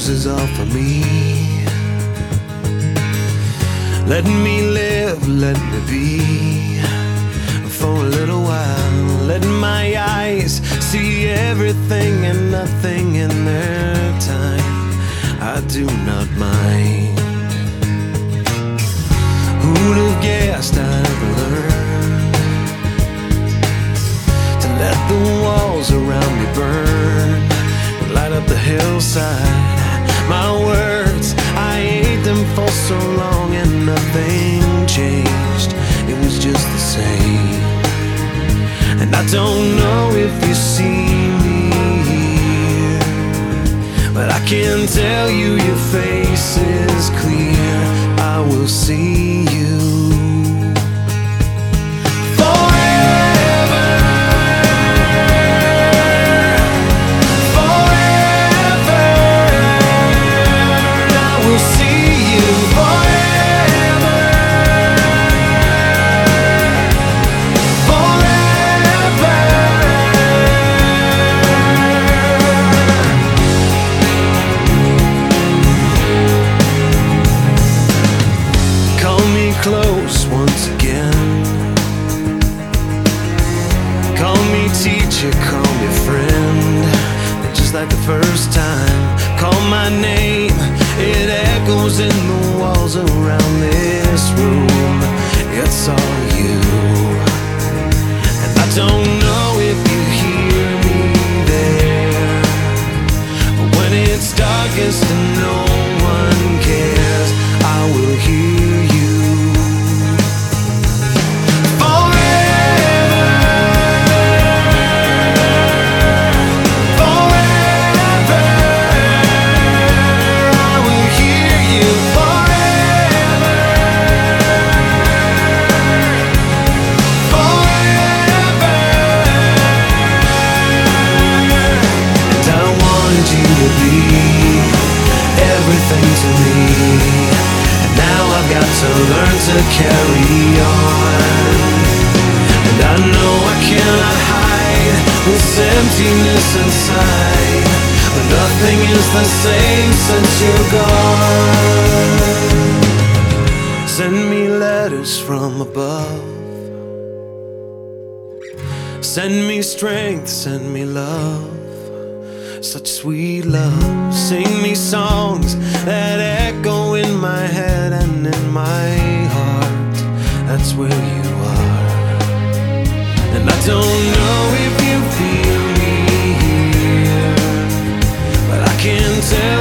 roses off of me. Let me live, let me be for a little while. Let my eyes see everything and nothing in their time. I do not mind. Who'd have guessed I'd learn to let the walls around me burn, light up the hillside? I don't know if you see me here, but I can tell you your face is clear. I will see you. Close once again. Call me teacher, call me friend. Just like the first time, call my name. It echoes in the walls around this room. It's all you. And I don't know if you hear me there. But when it's darkest and no one cares, I will hear to carry on. And I know I cannot hide this emptiness inside. But nothing is the same since you're gone. Send me letters from above. Send me strength, send me love such sweet love. Sing me songs that echo in my head and in my. Where you are. And I don't know if you feel me here, but I can tell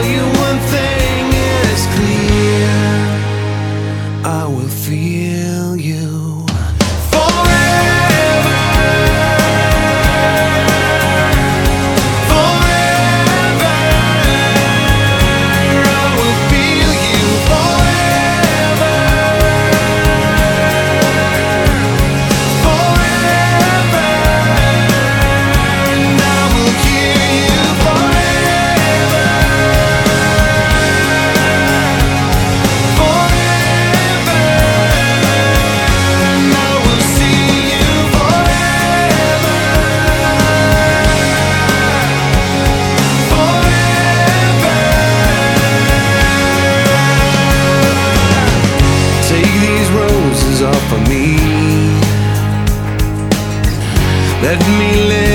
Let me live